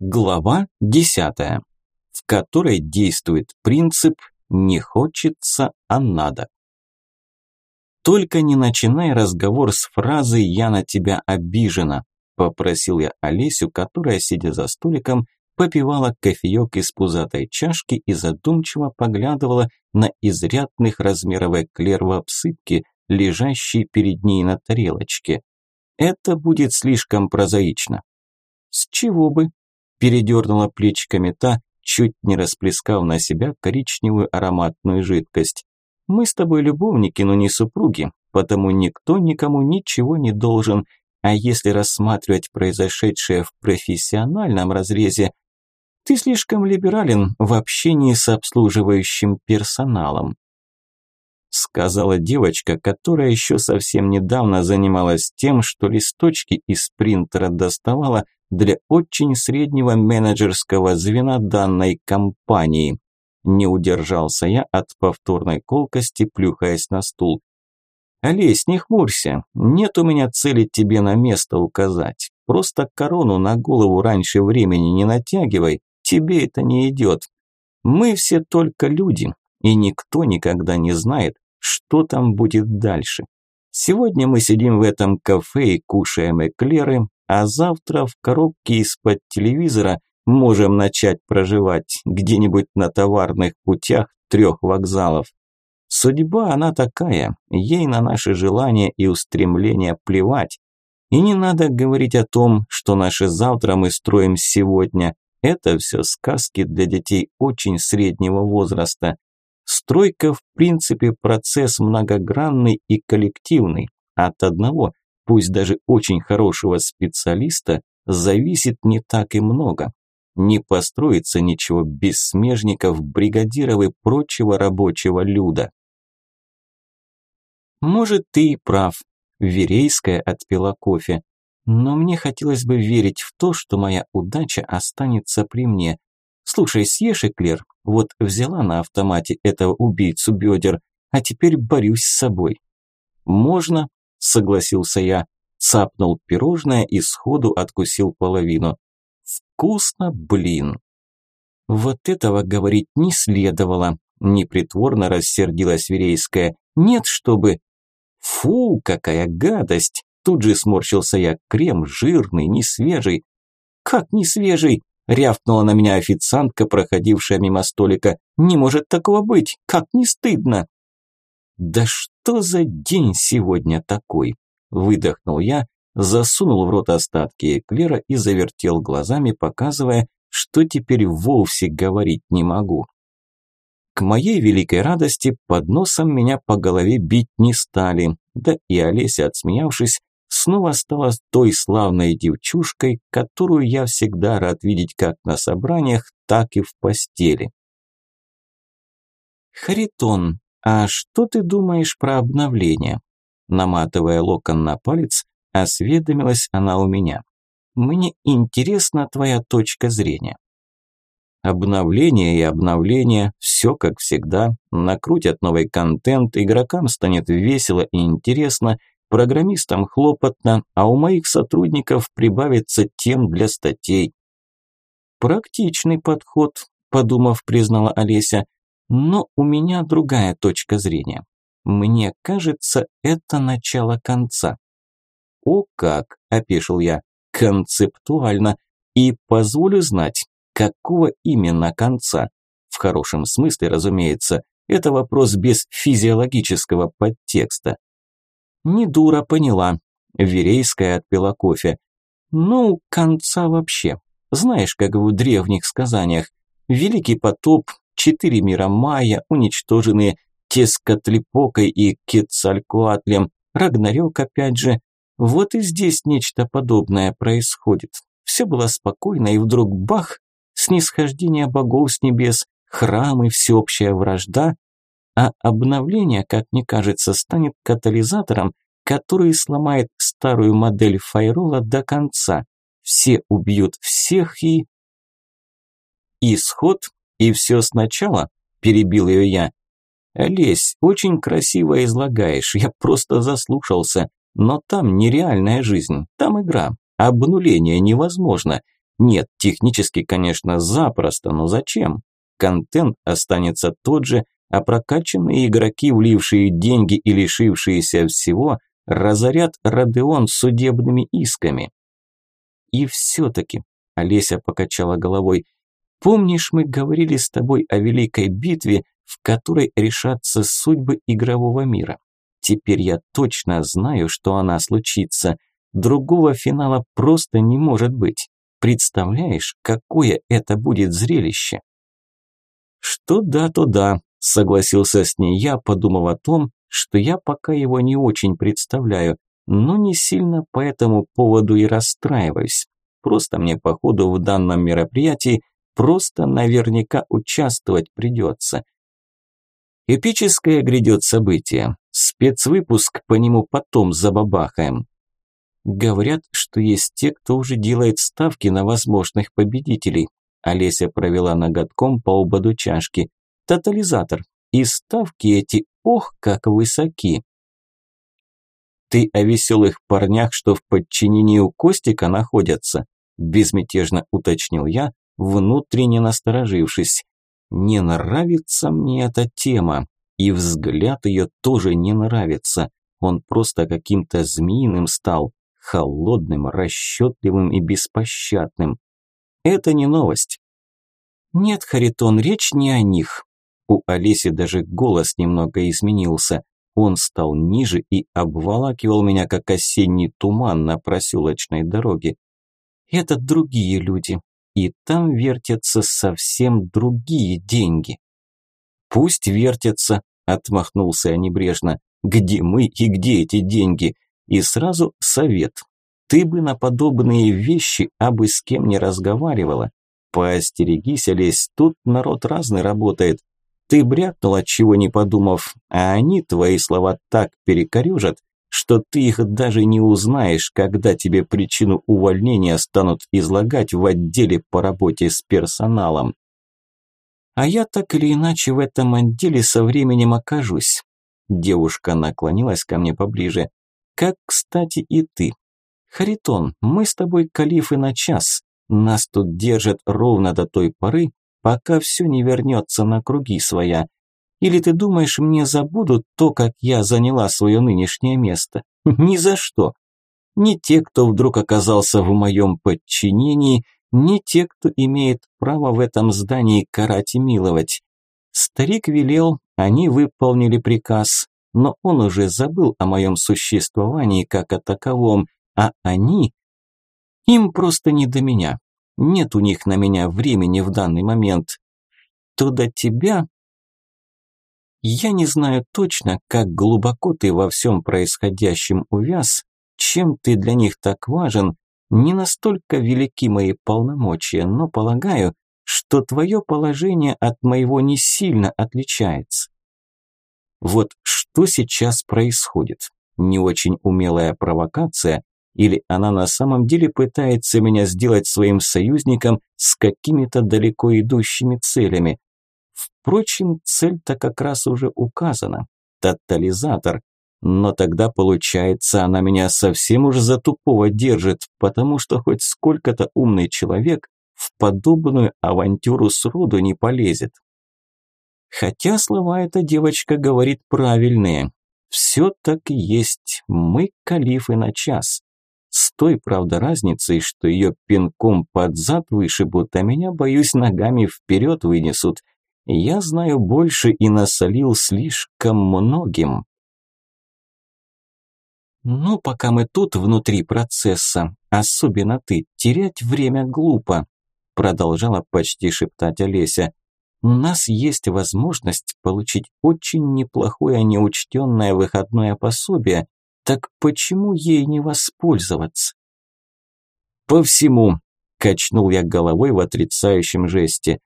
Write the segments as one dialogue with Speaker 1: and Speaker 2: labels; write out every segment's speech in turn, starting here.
Speaker 1: Глава 10, в которой действует принцип «не хочется, а надо». «Только не начинай разговор с фразы «я на тебя обижена», – попросил я Олесю, которая, сидя за столиком, попивала кофеек из пузатой чашки и задумчиво поглядывала на изрядных размеров эклер в обсыпке, лежащий перед ней на тарелочке. Это будет слишком прозаично. С чего бы? Передернула плечиками та, чуть не расплескав на себя коричневую ароматную жидкость. Мы с тобой любовники, но не супруги, потому никто никому ничего не должен, а если рассматривать произошедшее в профессиональном разрезе, ты слишком либерален в общении с обслуживающим персоналом сказала девочка, которая еще совсем недавно занималась тем, что листочки из принтера доставала для очень среднего менеджерского звена данной компании. Не удержался я от повторной колкости, плюхаясь на стул. «Олесь, не хмурься, нет у меня цели тебе на место указать. Просто корону на голову раньше времени не натягивай, тебе это не идет. Мы все только люди, и никто никогда не знает, что там будет дальше. Сегодня мы сидим в этом кафе и кушаем эклеры, а завтра в коробке из-под телевизора можем начать проживать где-нибудь на товарных путях трех вокзалов. Судьба она такая, ей на наши желания и устремления плевать. И не надо говорить о том, что наше завтра мы строим сегодня. Это все сказки для детей очень среднего возраста. Стройка в принципе процесс многогранный и коллективный. От одного, пусть даже очень хорошего специалиста, зависит не так и много. Не построится ничего без смежников, бригадиров и прочего рабочего люда. Может, ты и прав. Верейская отпила кофе. Но мне хотелось бы верить в то, что моя удача останется при мне. Слушай, съешь эклер, вот взяла на автомате этого убийцу бедер, а теперь борюсь с собой. Можно, согласился я, цапнул пирожное и сходу откусил половину. Вкусно, блин. Вот этого говорить не следовало, непритворно рассердилась Верейская. Нет, чтобы... Фу, какая гадость! Тут же сморщился я. Крем жирный, не свежий. Как не свежий? Рявкнула на меня официантка, проходившая мимо столика. «Не может такого быть! Как не стыдно!» «Да что за день сегодня такой?» Выдохнул я, засунул в рот остатки эклера и завертел глазами, показывая, что теперь вовсе говорить не могу. К моей великой радости под носом меня по голове бить не стали, да и Олеся, отсмеявшись, снова стала той славной девчушкой, которую я всегда рад видеть как на собраниях, так и в постели. Харитон, а что ты думаешь про обновление? Наматывая локон на палец, осведомилась она у меня. Мне интересна твоя точка зрения. Обновление и обновление, все как всегда, накрутят новый контент, игрокам станет весело и интересно – Программистам хлопотно, а у моих сотрудников прибавится тем для статей. Практичный подход, подумав, признала Олеся, но у меня другая точка зрения. Мне кажется, это начало конца. О как, опешил я, концептуально. И позволю знать, какого именно конца. В хорошем смысле, разумеется, это вопрос без физиологического подтекста. Не дура поняла. Верейская отпила кофе. Ну, конца вообще. Знаешь, как в древних сказаниях. Великий потоп, четыре мира майя, уничтоженные Тескотлипокой и Кецалькуатлем, Рагнарёк опять же. Вот и здесь нечто подобное происходит. Все было спокойно, и вдруг бах, снисхождение богов с небес, храмы, всеобщая вражда, а обновление, как мне кажется, станет катализатором, который сломает старую модель файрола до конца. Все убьют всех и... Исход и все сначала, перебил ее я. Олесь, очень красиво излагаешь, я просто заслушался. Но там нереальная жизнь, там игра, обнуление невозможно. Нет, технически, конечно, запросто, но зачем? Контент останется тот же, а прокачанные игроки, влившие деньги и лишившиеся всего, разорят Родеон судебными исками. И все-таки, Олеся покачала головой, помнишь, мы говорили с тобой о великой битве, в которой решатся судьбы игрового мира? Теперь я точно знаю, что она случится. Другого финала просто не может быть. Представляешь, какое это будет зрелище? Что да, то да, согласился с ней я, подумав о том, что я пока его не очень представляю, но не сильно по этому поводу и расстраиваюсь. Просто мне, походу, в данном мероприятии просто наверняка участвовать придется. Эпическое грядет событие. Спецвыпуск по нему потом забабахаем. Говорят, что есть те, кто уже делает ставки на возможных победителей. Олеся провела ноготком по ободу чашки. Тотализатор. И ставки эти, ох, как высоки. Ты о веселых парнях, что в подчинении у Костика находятся? Безмятежно уточнил я, внутренне насторожившись. Не нравится мне эта тема, и взгляд ее тоже не нравится. Он просто каким-то змеиным стал, холодным, расчетливым и беспощадным. Это не новость. Нет, Харитон, речь не о них. У Олеси даже голос немного изменился. Он стал ниже и обволакивал меня, как осенний туман на проселочной дороге. Это другие люди, и там вертятся совсем другие деньги. Пусть вертятся, отмахнулся я небрежно. Где мы и где эти деньги? И сразу совет. Ты бы на подобные вещи абы с кем не разговаривала. Поостерегись, Олесь, тут народ разный работает. Ты брякнула, чего не подумав, а они твои слова так перекорюжат, что ты их даже не узнаешь, когда тебе причину увольнения станут излагать в отделе по работе с персоналом. А я так или иначе в этом отделе со временем окажусь. Девушка наклонилась ко мне поближе. Как, кстати, и ты. Харитон, мы с тобой калифы на час. Нас тут держат ровно до той поры, пока все не вернется на круги своя. Или ты думаешь, мне забудут то, как я заняла свое нынешнее место? Ни за что. Ни те, кто вдруг оказался в моем подчинении, ни те, кто имеет право в этом здании карать и миловать. Старик велел, они выполнили приказ, но он уже забыл о моем существовании как о таковом, а они... Им просто не до меня. Нет у них на меня времени в данный момент. То до тебя... Я не знаю точно, как глубоко ты во всем происходящем увяз, чем ты для них так важен, не настолько велики мои полномочия, но полагаю, что твое положение от моего не сильно отличается. Вот что сейчас происходит? Не очень умелая провокация, или она на самом деле пытается меня сделать своим союзником с какими-то далеко идущими целями? Впрочем, цель-то как раз уже указана. Тотализатор. Но тогда, получается, она меня совсем уж за тупого держит, потому что хоть сколько-то умный человек в подобную авантюру сроду не полезет. Хотя слова эта девочка говорит правильные. Все так и есть, мы калифы на час. С той, правда, разницей, что ее пинком под зад вышибут, а меня, боюсь, ногами вперед вынесут. Я знаю больше и насолил слишком многим. Ну, пока мы тут внутри процесса, особенно ты, терять время глупо, продолжала почти шептать Олеся. У нас есть возможность получить очень неплохое неучтенное выходное пособие, так почему ей не воспользоваться? По всему, качнул я головой в отрицающем жесте.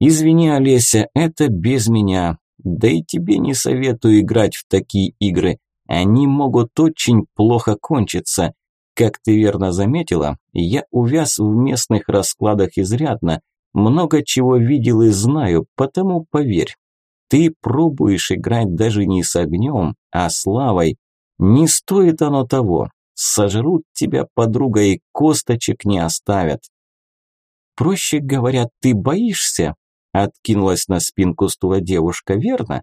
Speaker 1: Извини, Олеся, это без меня. Да и тебе не советую играть в такие игры. Они могут очень плохо кончиться. Как ты верно заметила, я увяз в местных раскладах изрядно. Много чего видел и знаю, потому поверь. Ты пробуешь играть даже не с огнем, а с лавой, не стоит оно того. Сожрут тебя, подруга, и косточек не оставят. Проще говоря, ты боишься?» Откинулась на спинку стула девушка, верно?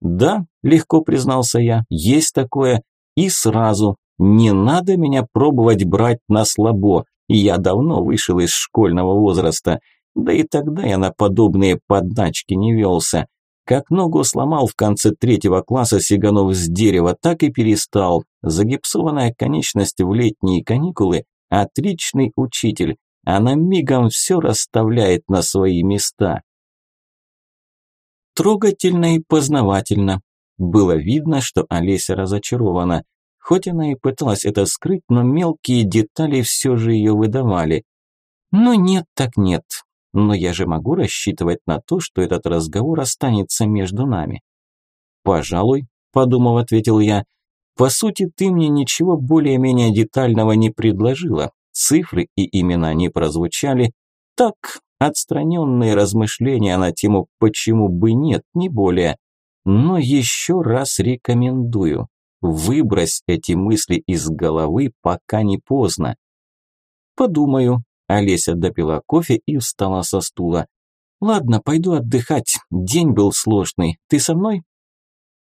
Speaker 1: «Да», – легко признался я, – «есть такое. И сразу, не надо меня пробовать брать на слабо. Я давно вышел из школьного возраста. Да и тогда я на подобные подначки не велся. Как ногу сломал в конце третьего класса, сиганув с дерева, так и перестал. Загипсованная конечность в летние каникулы – отличный учитель. Она мигом все расставляет на свои места. Трогательно и познавательно. Было видно, что Олеся разочарована. Хоть она и пыталась это скрыть, но мелкие детали все же ее выдавали. Ну нет так нет. Но я же могу рассчитывать на то, что этот разговор останется между нами. Пожалуй, подумав, ответил я. По сути, ты мне ничего более-менее детального не предложила. Цифры и имена не прозвучали. Так, Отстраненные размышления на тему «почему бы нет» не более. Но еще раз рекомендую. Выбрось эти мысли из головы, пока не поздно. Подумаю. Олеся допила кофе и встала со стула. Ладно, пойду отдыхать. День был сложный. Ты со мной?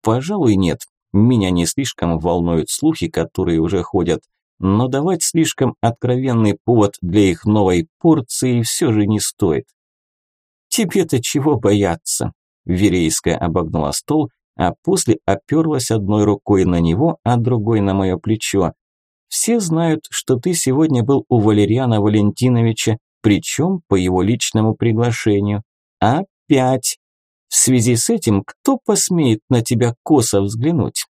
Speaker 1: Пожалуй, нет. Меня не слишком волнуют слухи, которые уже ходят но давать слишком откровенный повод для их новой порции все же не стоит. «Тебе-то чего бояться?» Верейская обогнула стол, а после оперлась одной рукой на него, а другой на мое плечо. «Все знают, что ты сегодня был у Валериана Валентиновича, причем по его личному приглашению. Опять! В связи с этим кто посмеет на тебя косо взглянуть?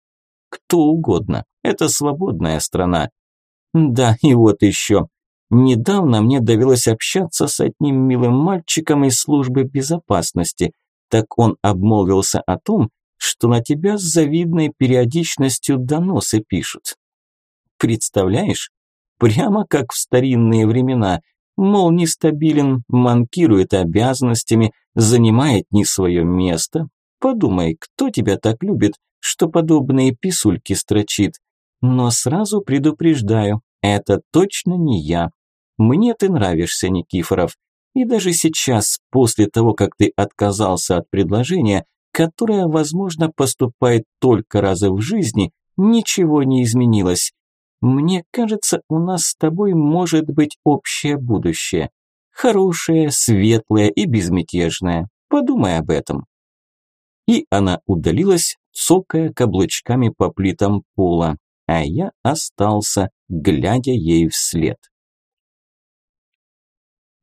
Speaker 1: Кто угодно. Это свободная страна. Да, и вот еще. Недавно мне довелось общаться с одним милым мальчиком из службы безопасности. Так он обмолвился о том, что на тебя с завидной периодичностью доносы пишут. Представляешь? Прямо как в старинные времена. Мол, нестабилен, манкирует обязанностями, занимает не свое место. Подумай, кто тебя так любит, что подобные писульки строчит? Но сразу предупреждаю, это точно не я. Мне ты нравишься, Никифоров. И даже сейчас, после того, как ты отказался от предложения, которое, возможно, поступает только раза в жизни, ничего не изменилось. Мне кажется, у нас с тобой может быть общее будущее. Хорошее, светлое и безмятежное. Подумай об этом. И она удалилась, цокая каблучками по плитам пола а я остался, глядя ей вслед.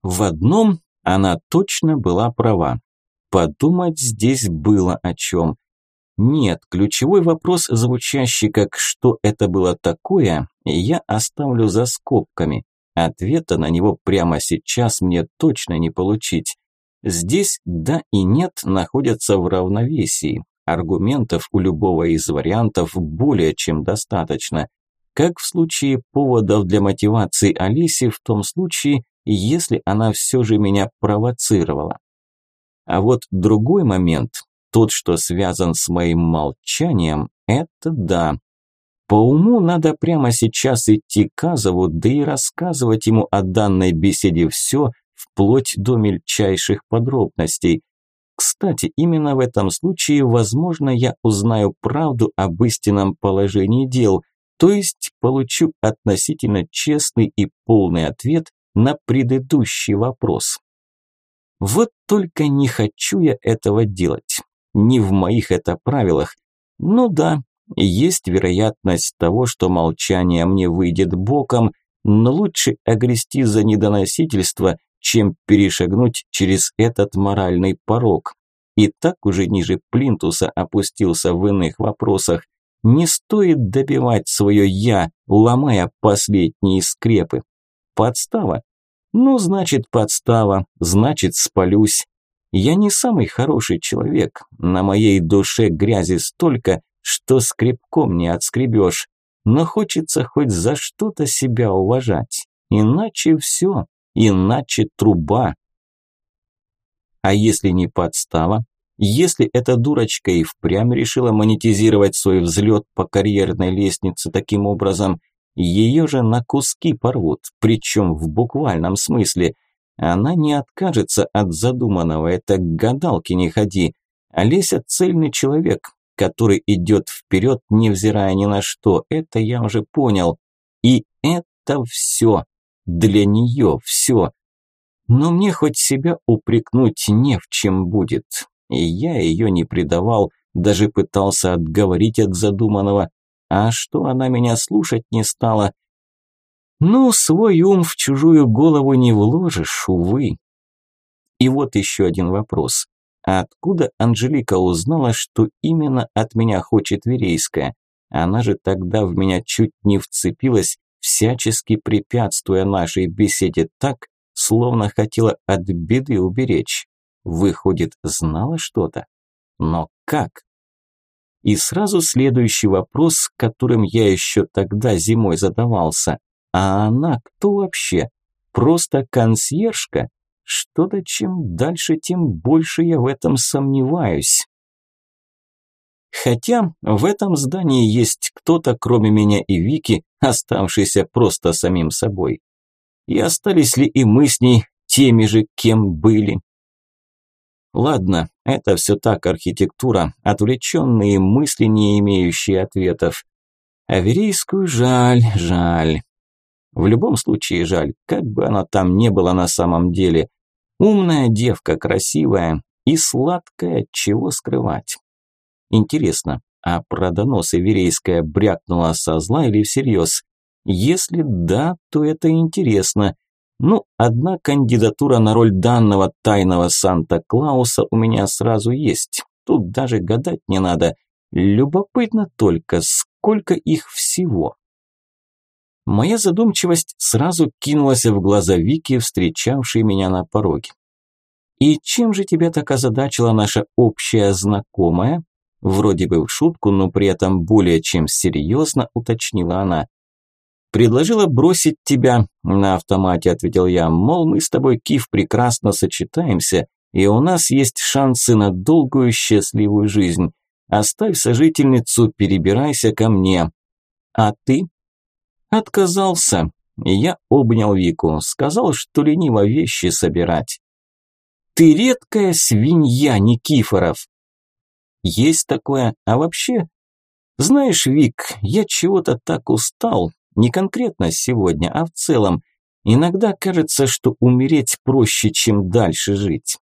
Speaker 1: В одном она точно была права. Подумать здесь было о чем. Нет, ключевой вопрос, звучащий как «что это было такое», я оставлю за скобками. Ответа на него прямо сейчас мне точно не получить. Здесь «да» и «нет» находятся в равновесии. Аргументов у любого из вариантов более чем достаточно. Как в случае поводов для мотивации Алиси, в том случае, если она все же меня провоцировала. А вот другой момент, тот, что связан с моим молчанием, это да. По уму надо прямо сейчас идти к Азову, да и рассказывать ему о данной беседе все, вплоть до мельчайших подробностей. Кстати, именно в этом случае, возможно, я узнаю правду об истинном положении дел, то есть получу относительно честный и полный ответ на предыдущий вопрос. Вот только не хочу я этого делать. Не в моих это правилах. Ну да, есть вероятность того, что молчание мне выйдет боком, но лучше огрести за недоносительство, чем перешагнуть через этот моральный порог. И так уже ниже плинтуса опустился в иных вопросах. Не стоит добивать свое «я», ломая последние скрепы. Подстава? Ну, значит, подстава, значит, спалюсь. Я не самый хороший человек, на моей душе грязи столько, что скребком не отскребешь. Но хочется хоть за что-то себя уважать. Иначе все, иначе труба. А если не подстава? Если эта дурочка и впрямь решила монетизировать свой взлет по карьерной лестнице таким образом, ее же на куски порвут, причем в буквальном смысле. Она не откажется от задуманного, это к гадалке не ходи. Олеся цельный человек, который идет вперед, невзирая ни на что. Это я уже понял. И это все. Для нее все. Но мне хоть себя упрекнуть не в чем будет. И я ее не предавал, даже пытался отговорить от задуманного. А что она меня слушать не стала? Ну, свой ум в чужую голову не вложишь, увы. И вот еще один вопрос. Откуда Анжелика узнала, что именно от меня хочет Верейская? Она же тогда в меня чуть не вцепилась, всячески препятствуя нашей беседе так, словно хотела от беды уберечь. Выходит, знала что-то? Но как? И сразу следующий вопрос, которым я еще тогда зимой задавался. А она кто вообще? Просто консьержка? Что-то чем дальше, тем больше я в этом сомневаюсь. Хотя в этом здании есть кто-то, кроме меня и Вики, оставшийся просто самим собой. И остались ли и мы с ней теми же, кем были? Ладно, это все так архитектура, отвлеченные мысли, не имеющие ответов. Аверийскую жаль, жаль. В любом случае жаль, как бы она там не была на самом деле. Умная девка, красивая и сладкая, чего скрывать. Интересно, а про доносы Верейская брякнула со зла или всерьез? Если да, то это интересно. Ну, одна кандидатура на роль данного тайного Санта-Клауса у меня сразу есть. Тут даже гадать не надо. Любопытно только, сколько их всего. Моя задумчивость сразу кинулась в глаза Вики, встречавшей меня на пороге. «И чем же тебя так озадачила наша общая знакомая?» Вроде бы в шутку, но при этом более чем серьезно уточнила она. «Предложила бросить тебя», – на автомате ответил я, мол, мы с тобой, Кив, прекрасно сочетаемся, и у нас есть шансы на долгую счастливую жизнь. Оставь сожительницу, перебирайся ко мне. А ты? Отказался. Я обнял Вику, сказал, что лениво вещи собирать. Ты редкая свинья, Никифоров. Есть такое, а вообще... Знаешь, Вик, я чего-то так устал, не конкретно сегодня, а в целом. Иногда кажется, что умереть проще, чем дальше жить.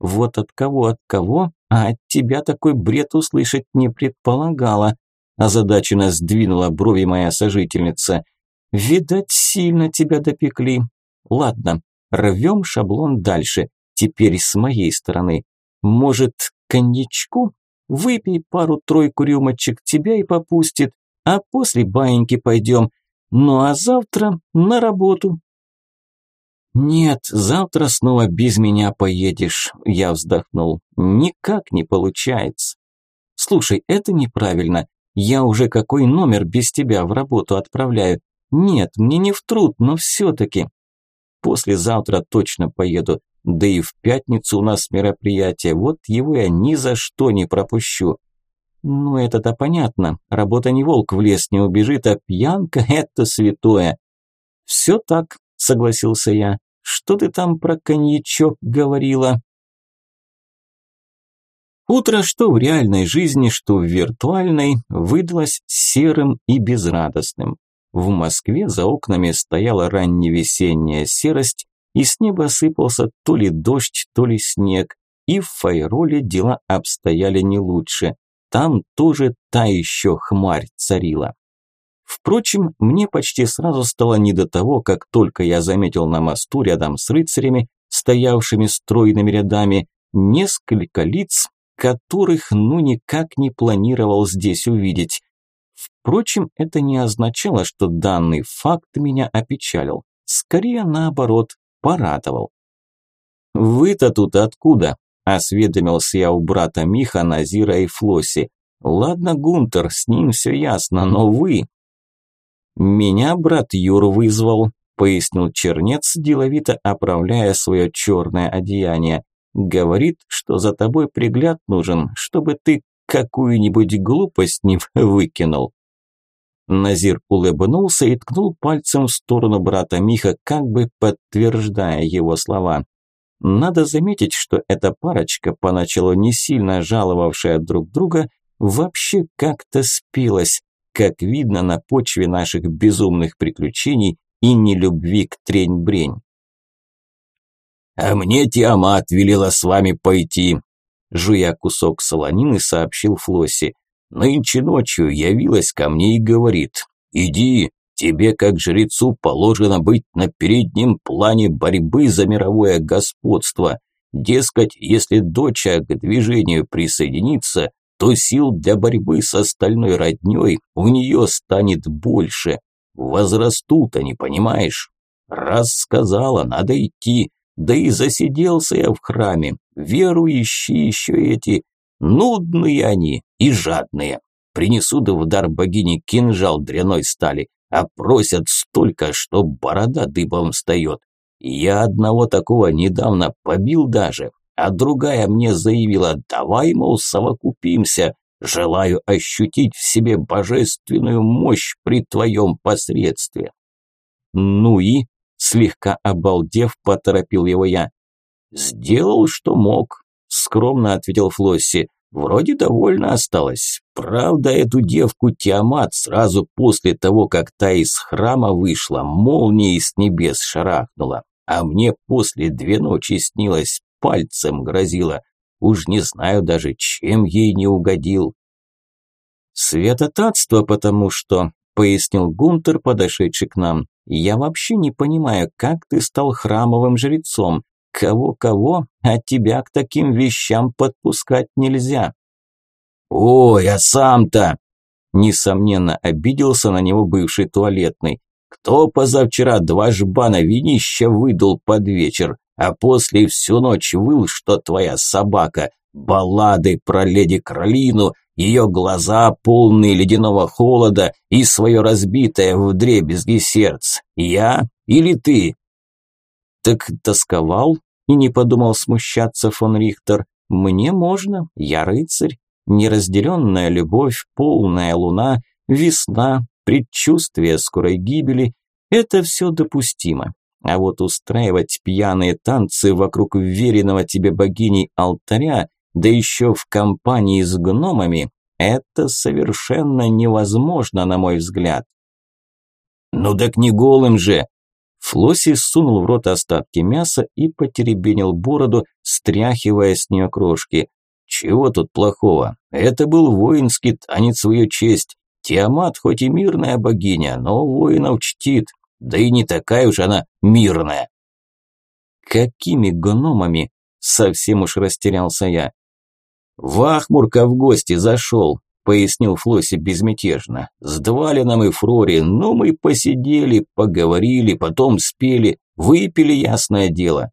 Speaker 1: Вот от кого, от кого, а от тебя такой бред услышать не предполагала озадаченно сдвинула брови моя сожительница. Видать, сильно тебя допекли. Ладно, рвем шаблон дальше, теперь с моей стороны. Может, коньячку? Выпей пару-тройку рюмочек, тебя и попустит, а после баиньки пойдем. Ну а завтра на работу. Нет, завтра снова без меня поедешь, я вздохнул. Никак не получается. Слушай, это неправильно. Я уже какой номер без тебя в работу отправляю. Нет, мне не в труд, но все-таки. Послезавтра точно поеду. Да и в пятницу у нас мероприятие. Вот его я ни за что не пропущу. Ну, это-то понятно. Работа не волк в лес не убежит, а пьянка – это святое. Все так, согласился я. Что ты там про коньячок говорила? Утро, что в реальной жизни, что в виртуальной, выдалось серым и безрадостным. В Москве за окнами стояла ранневесенняя серость, и с неба сыпался то ли дождь, то ли снег, и в Файроле дела обстояли не лучше. Там тоже та еще хмарь царила. Впрочем, мне почти сразу стало не до того, как только я заметил на мосту рядом с рыцарями, стоявшими стройными рядами, несколько лиц, которых ну никак не планировал здесь увидеть. Впрочем, это не означало, что данный факт меня опечалил. Скорее наоборот, порадовал. «Вы-то тут откуда?» – осведомился я у брата Миха, Назира и Флоси. «Ладно, Гунтер, с ним все ясно, но вы...» «Меня брат Юр вызвал», – пояснил Чернец, деловито оправляя свое черное одеяние. Говорит, что за тобой пригляд нужен, чтобы ты какую-нибудь глупость не выкинул. Назир улыбнулся и ткнул пальцем в сторону брата Миха, как бы подтверждая его слова. Надо заметить, что эта парочка, поначалу не сильно жаловавшая друг друга, вообще как-то спилась, как видно на почве наших безумных приключений и нелюбви к трень-брень. «А мне Тиамат велела с вами пойти», – жуя кусок солонины, сообщил Флосси. «Нынче ночью явилась ко мне и говорит, иди, тебе как жрецу положено быть на переднем плане борьбы за мировое господство. Дескать, если доча к движению присоединится, то сил для борьбы с остальной роднёй у неё станет больше. Возрастут они, понимаешь? Раз сказала, надо идти. Да и засиделся я в храме. Верующие ещё эти. Нудные они и жадные. Принесут в дар богине кинжал дряной стали, а просят столько, что борода дыбом встает. Я одного такого недавно побил даже, а другая мне заявила, давай, мол, совокупимся, желаю ощутить в себе божественную мощь при твоем посредстве. Ну и, слегка обалдев, поторопил его я. Сделал, что мог, скромно ответил Флосси. Вроде довольно осталось. Правда, эту девку Тиамат сразу после того, как та из храма вышла, молнией с небес шарахнула. А мне после две ночи снилось, пальцем грозила. Уж не знаю даже, чем ей не угодил. Святотатство, потому что, пояснил Гунтер, подошедший к нам. Я вообще не понимаю, как ты стал храмовым жрецом. Кого-кого, а тебя к таким вещам подпускать нельзя. Ой, а сам-то! Несомненно, обиделся на него бывший туалетный. Кто позавчера два жбана винища выдул под вечер? а после всю ночь выл, что твоя собака, баллады про леди Кролину, ее глаза полные ледяного холода и свое разбитое в дребезги сердце. Я или ты? Так тосковал и не подумал смущаться фон Рихтер. Мне можно, я рыцарь. Неразделенная любовь, полная луна, весна, предчувствие скорой гибели – это все допустимо. А вот устраивать пьяные танцы вокруг веренного тебе богини алтаря, да еще в компании с гномами, это совершенно невозможно, на мой взгляд. Ну так не голым же! Флосси сунул в рот остатки мяса и потеребенил бороду, стряхивая с нее крошки. Чего тут плохого? Это был воинский танец в ее честь. Тиамат хоть и мирная богиня, но воинов чтит. Да и не такая уж она мирная. Какими гномами? Совсем уж растерялся я. Вахмурка в гости зашел, пояснил Флосси безмятежно. С Двалином и Фрори, ну мы посидели, поговорили, потом спели, выпили, ясное дело.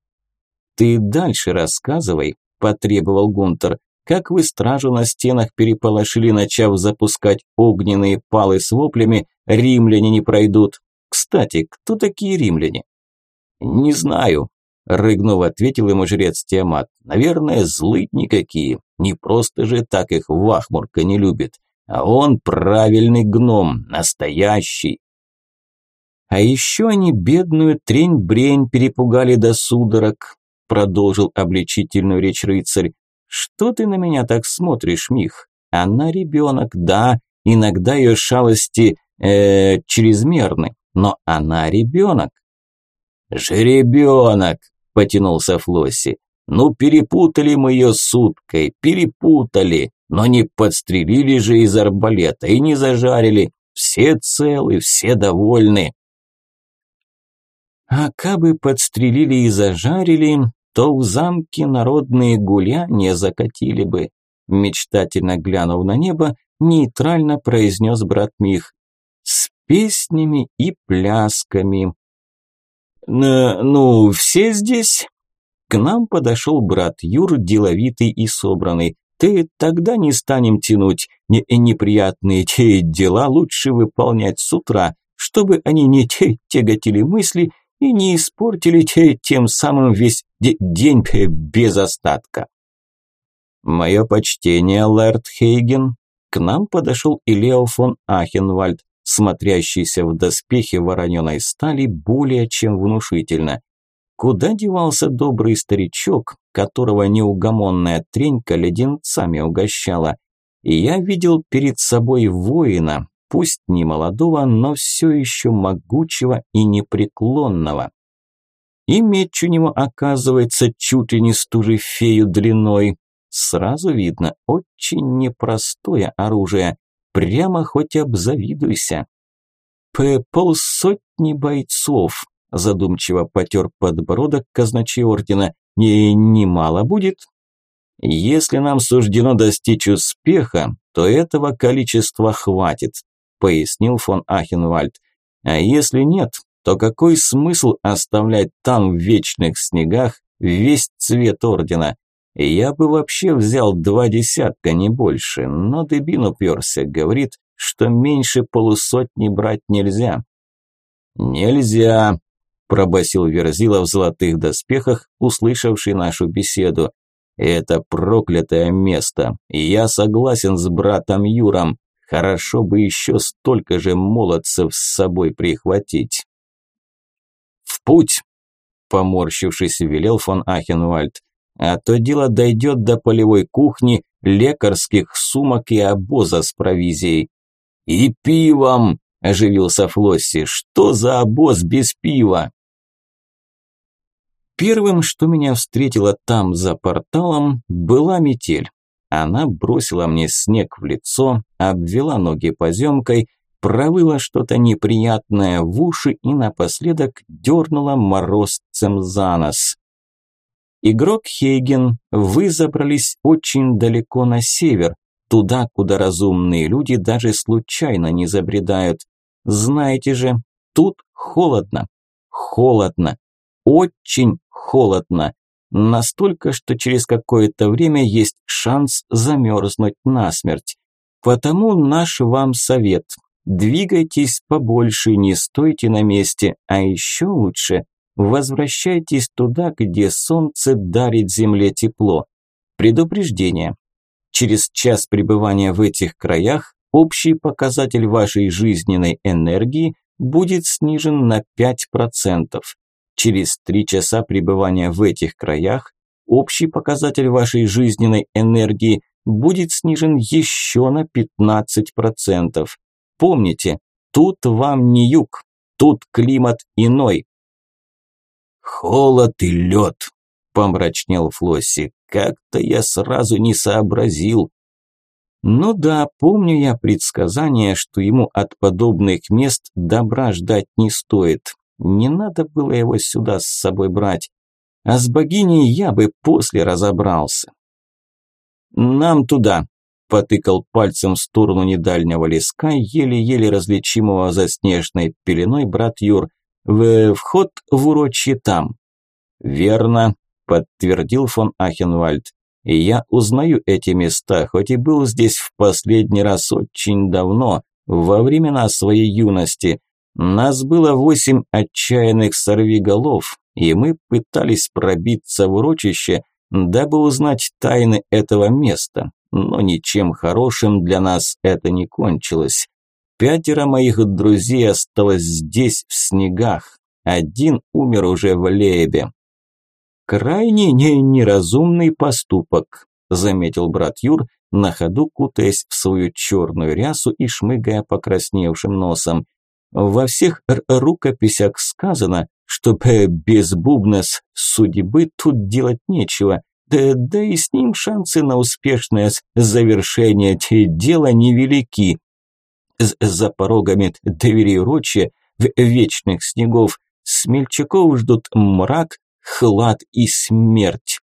Speaker 1: Ты дальше рассказывай, потребовал Гунтер. Как вы стражу на стенах переполошили, начав запускать огненные палы с воплями, римляне не пройдут. Кстати, кто такие римляне? Не знаю, рыгнув, ответил ему жрец Тиамат. Наверное, злыдни какие. Не просто же так их Вахмурка не любит. А он правильный гном, настоящий. А еще они бедную трень-брень перепугали до судорог, продолжил обличительную речь рыцарь. Что ты на меня так смотришь, Мих? Она ребенок, да, иногда ее шалости э, чрезмерны но она ребенок. «Жеребенок!» – потянулся Флосси. «Ну, перепутали мы ее с уткой, перепутали, но не подстрелили же из арбалета и не зажарили. Все целы, все довольны». А кабы подстрелили и зажарили, то в замке народные гуляния закатили бы. Мечтательно глянув на небо, нейтрально произнес брат Мих песнями и плясками. «Ну, все здесь?» К нам подошел брат Юр, деловитый и собранный. «Ты тогда не станем тянуть. Не, неприятные те дела лучше выполнять с утра, чтобы они не те тяготили мысли и не испортили те тем самым весь де день без остатка». «Мое почтение, Лэрд Хейген». К нам подошел и Лео фон Ахенвальд. смотрящийся в доспехе вороненой стали более чем внушительно. Куда девался добрый старичок, которого неугомонная тренька леденцами угощала? И я видел перед собой воина, пусть не молодого, но все еще могучего и непреклонного. И меч у него оказывается чуть ли не с ту же фею длиной. Сразу видно, очень непростое оружие. Прямо хоть обзавидуйся. П полсотни бойцов, задумчиво потер подбородок казначей ордена. Не немало будет? Если нам суждено достичь успеха, то этого количества хватит, пояснил фон Ахенвальд. А если нет, то какой смысл оставлять там в вечных снегах весь цвет ордена? Я бы вообще взял два десятка, не больше, но Дебин уперся, говорит, что меньше полусотни брать нельзя. «Нельзя», – пробасил Верзила в золотых доспехах, услышавший нашу беседу. «Это проклятое место, и я согласен с братом Юром. Хорошо бы еще столько же молодцев с собой прихватить». «В путь!» – поморщившись, велел фон Ахенвальд. «А то дело дойдет до полевой кухни, лекарских сумок и обоза с провизией». «И пивом!» – оживился Флосси. «Что за обоз без пива?» Первым, что меня встретило там за порталом, была метель. Она бросила мне снег в лицо, обвела ноги поземкой, провыла что-то неприятное в уши и напоследок дернула морозцем за нос. Игрок Хейген, вы забрались очень далеко на север, туда, куда разумные люди даже случайно не забредают. Знаете же, тут холодно, холодно, очень холодно. Настолько, что через какое-то время есть шанс замерзнуть насмерть. Потому наш вам совет. Двигайтесь побольше, не стойте на месте, а еще лучше возвращайтесь туда, где солнце дарит земле тепло. Предупреждение. Через час пребывания в этих краях общий показатель вашей жизненной энергии будет снижен на 5%. Через три часа пребывания в этих краях общий показатель вашей жизненной энергии будет снижен еще на 15%. Помните, тут вам не юг, тут климат иной. «Холод и лед», – помрачнел Флосси. «Как-то я сразу не сообразил». Ну да, помню я предсказание, что ему от подобных мест добра ждать не стоит. Не надо было его сюда с собой брать. А с богиней я бы после разобрался. «Нам туда», – потыкал пальцем в сторону недальнего леска, еле-еле различимого за снежной пеленой брат Юр. «В вход в урочье там». «Верно», – подтвердил фон Ахенвальд. «И я узнаю эти места, хоть и был здесь в последний раз очень давно, во времена своей юности. Нас было восемь отчаянных сорвиголов, и мы пытались пробиться в урочище, дабы узнать тайны этого места, но ничем хорошим для нас это не кончилось. Пятеро моих друзей осталось здесь, в снегах. Один умер уже в Лебе. «Крайне не неразумный поступок», – заметил брат Юр, на ходу кутаясь в свою черную рясу и шмыгая покрасневшим носом. Во всех рукописях сказано, что без бубна с судьбы тут делать нечего, да, да и с ним шансы на успешное завершение дела невелики. За порогами в вечных снегов смельчаков ждут мрак, хлад и смерть.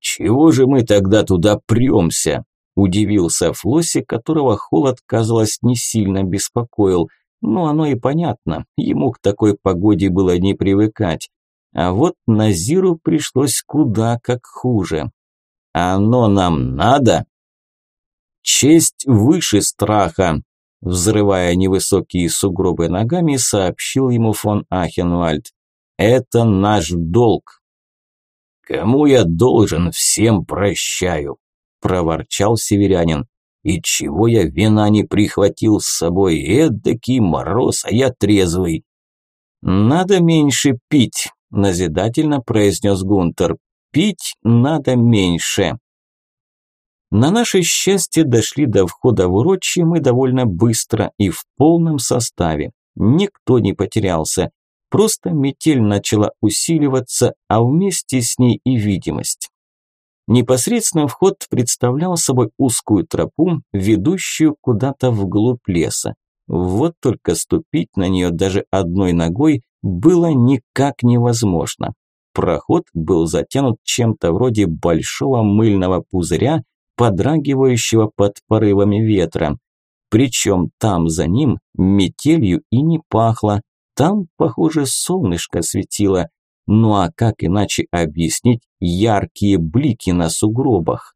Speaker 1: «Чего же мы тогда туда премся?» – удивился Флосси, которого холод, казалось, не сильно беспокоил – ну, оно и понятно, ему к такой погоде было не привыкать. А вот Назиру пришлось куда как хуже. Оно нам надо? Честь выше страха, взрывая невысокие сугробы ногами, сообщил ему фон Ахенвальд. Это наш долг. Кому я должен, всем прощаю, проворчал северянин. И чего я вина не прихватил с собой? Эдакий мороз, а я трезвый. Надо меньше пить, назидательно произнес Гунтер. Пить надо меньше. На наше счастье дошли до входа в урочье мы довольно быстро и в полном составе. Никто не потерялся. Просто метель начала усиливаться, а вместе с ней и видимость. Непосредственно вход представлял собой узкую тропу, ведущую куда-то вглубь леса. Вот только ступить на нее даже одной ногой было никак невозможно. Проход был затянут чем-то вроде большого мыльного пузыря, подрагивающего под порывами ветра. Причем там за ним метелью и не пахло, там, похоже, солнышко светило. Ну а как иначе объяснить яркие блики на сугробах?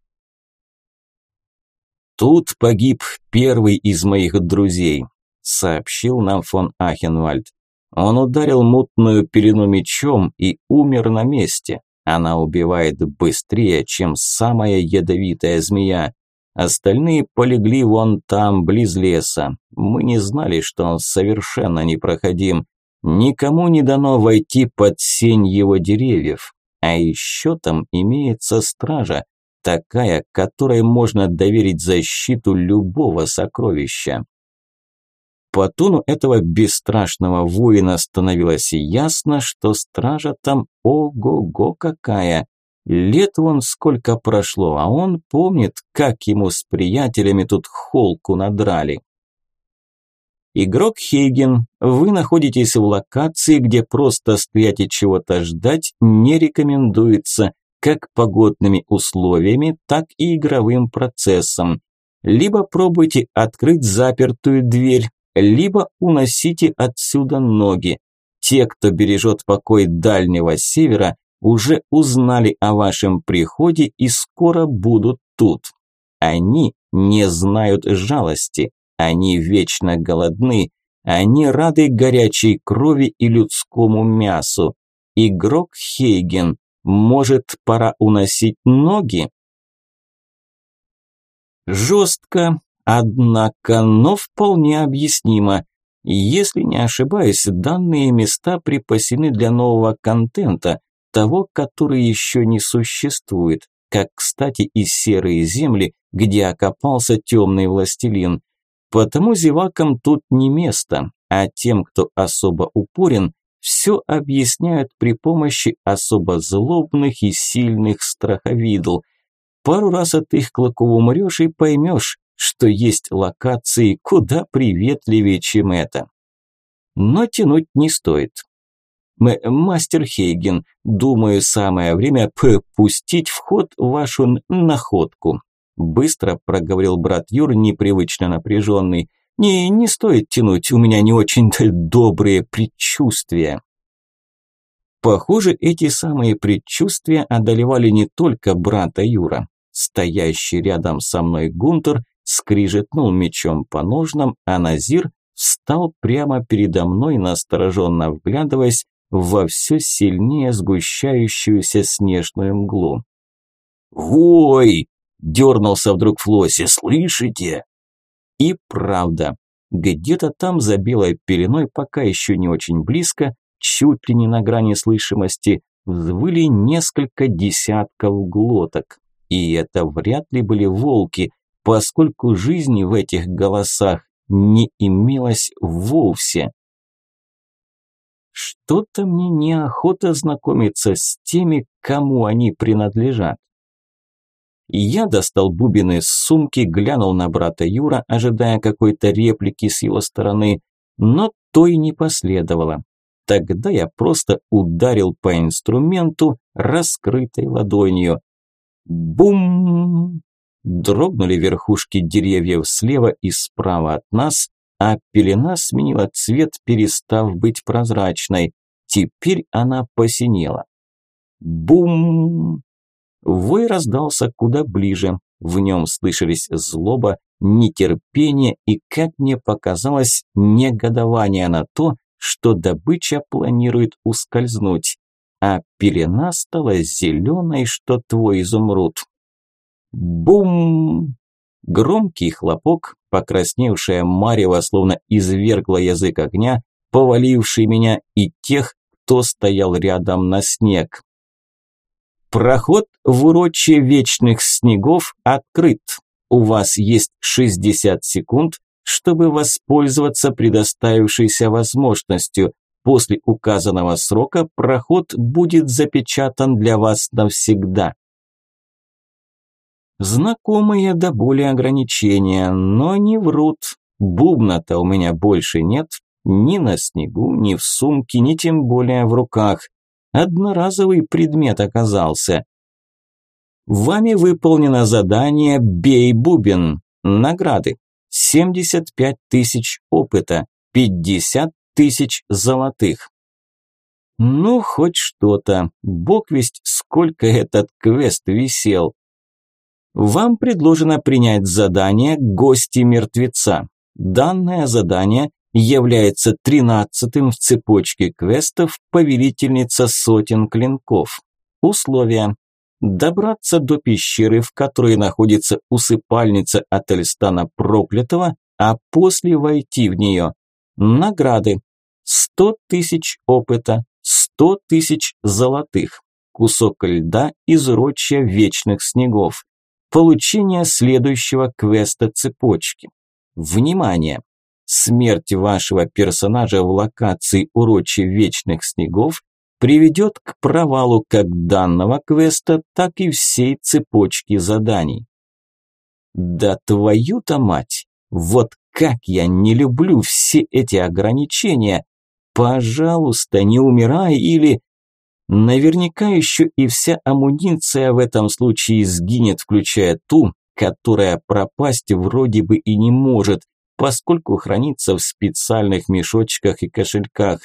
Speaker 1: «Тут погиб первый из моих друзей», – сообщил нам фон Ахенвальд. Он ударил мутную пелену мечом и умер на месте. Она убивает быстрее, чем самая ядовитая змея. Остальные полегли вон там, близ леса. Мы не знали, что он совершенно непроходим. Никому не дано войти под сень его деревьев. А еще там имеется стража, такая, которой можно доверить защиту любого сокровища. По тону этого бесстрашного воина становилось ясно, что стража там ого-го какая. Лет вон сколько прошло, а он помнит, как ему с приятелями тут холку надрали. Игрок Хейген, вы находитесь в локации, где просто стоять и чего-то ждать не рекомендуется, как погодными условиями, так и игровым процессом. Либо пробуйте открыть запертую дверь, либо уносите отсюда ноги. Те, кто бережет покой Дальнего Севера, уже узнали о вашем приходе и скоро будут тут. Они не знают жалости, они вечно голодны, они рады горячей крови и людскому мясу. Игрок Хейген, может, пора уносить ноги? Жестко, Однако, но вполне объяснимо. Если не ошибаюсь, данные места припасены для нового контента, того, который еще не существует, как, кстати, и серые земли, где окопался темный властелин. Потому зевакам тут не место, а тем, кто особо упорен, все объясняют при помощи особо злобных и сильных страховидл. Пару раз от их клыков умрешь и поймешь, что есть локации куда приветливее, чем это. Но тянуть не стоит. Мастер Хейген, думаю, самое время пустить в ход вашу находку. Быстро проговорил брат Юр, непривычно напряженный. Не, не стоит тянуть, у меня не очень-то добрые предчувствия. Похоже, эти самые предчувствия одолевали не только брата Юра. Стоящий рядом со мной Гунтер скрижетнул мечом по ножнам, а Назир встал прямо передо мной, настороженно вглядываясь во все сильнее сгущающуюся снежную мглу. «Вой!» – дернулся вдруг Флосси. «Слышите?» И правда, где-то там за белой пеленой, пока еще не очень близко, чуть ли не на грани слышимости, взвыли несколько десятков глоток. И это вряд ли были волки, поскольку жизни в этих голосах не имелось вовсе. Что-то мне неохота знакомиться с теми, кому они принадлежат. Я достал бубен из сумки, глянул на брата Юра, ожидая какой-то реплики с его стороны, но той не последовало. Тогда я просто ударил по инструменту раскрытой ладонью. Бум! Дрогнули верхушки деревьев слева и справа от нас, а пелена сменила цвет, перестав быть прозрачной. Теперь она посинела. Бум! Вой раздался куда ближе. В нем слышались злоба, нетерпение и, как мне показалось, негодование на то, что добыча планирует ускользнуть. А пелена стала зеленой, что твой изумруд. Бум! Громкий хлопок, покрасневшая марево словно извергла язык огня, поваливший меня и тех, кто стоял рядом на снег. Проход в урочье вечных снегов открыт. У вас есть 60 секунд, чтобы воспользоваться предоставившейся возможностью. После указанного срока проход будет запечатан для вас навсегда. Знакомые до боли ограничения, но не врут. Бубна-то у меня больше нет, ни на снегу, ни в сумке, ни тем более в руках. Одноразовый предмет оказался. Вами выполнено задание «Бей бубен». Награды. 75 тысяч опыта, 50 тысяч золотых. Ну, хоть что-то. Бог весть, сколько этот квест висел. Вам предложено принять задание «Гости мертвеца». Данное задание является тринадцатым в цепочке квестов «Повелительница сотен клинков». Условия. Добраться до пещеры, в которой находится усыпальница от Эльстана Проклятого, а после войти в нее. Награды. 100 тысяч опыта, 100 тысяч золотых, кусок льда из урочья вечных снегов, получение следующего квеста цепочки. Внимание! Смерть вашего персонажа в локации урочи вечных снегов приведет к провалу как данного квеста, так и всей цепочки заданий. Да твою-то мать! Вот как я не люблю все эти ограничения! Пожалуйста, не умирай или... Наверняка еще и вся амуниция в этом случае сгинет, включая ту, которая пропасть вроде бы и не может, поскольку хранится в специальных мешочках и кошельках.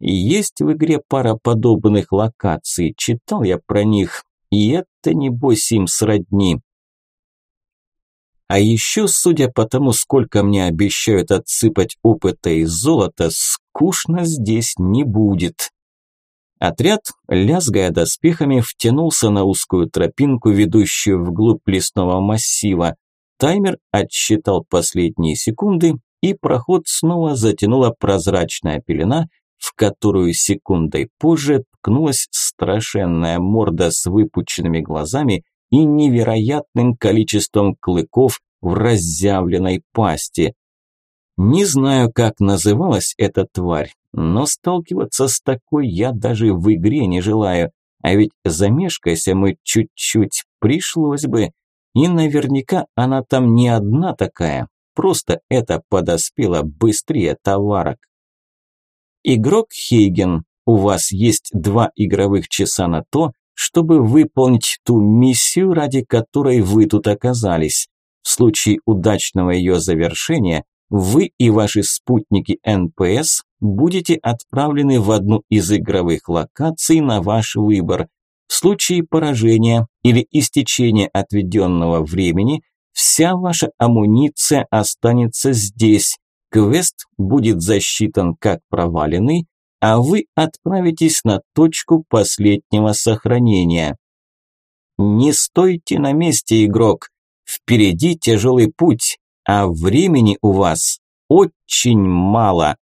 Speaker 1: И есть в игре пара подобных локаций, читал я про них, и это небось им сродни. А еще, судя по тому, сколько мне обещают отсыпать опыта и золота, скучно здесь не будет. Отряд, лязгая доспехами, втянулся на узкую тропинку, ведущую вглубь лесного массива. Таймер отсчитал последние секунды, и проход снова затянула прозрачная пелена, в которую секундой позже ткнулась страшенная морда с выпученными глазами и невероятным количеством клыков в разъявленной пасти. Не знаю, как называлась эта тварь, но сталкиваться с такой я даже в игре не желаю, а ведь замешкайся мы чуть-чуть, пришлось бы. И наверняка она там не одна такая, просто эта подоспела быстрее товарок. Игрок Хейген, у вас есть два игровых часа на то, чтобы выполнить ту миссию, ради которой вы тут оказались. В случае удачного ее завершения вы и ваши спутники НПС будете отправлены в одну из игровых локаций на ваш выбор. В случае поражения или истечения отведенного времени вся ваша амуниция останется здесь. Квест будет засчитан как проваленный, а вы отправитесь на точку последнего сохранения. Не стойте на месте, игрок. Впереди тяжелый путь, а времени у вас очень мало.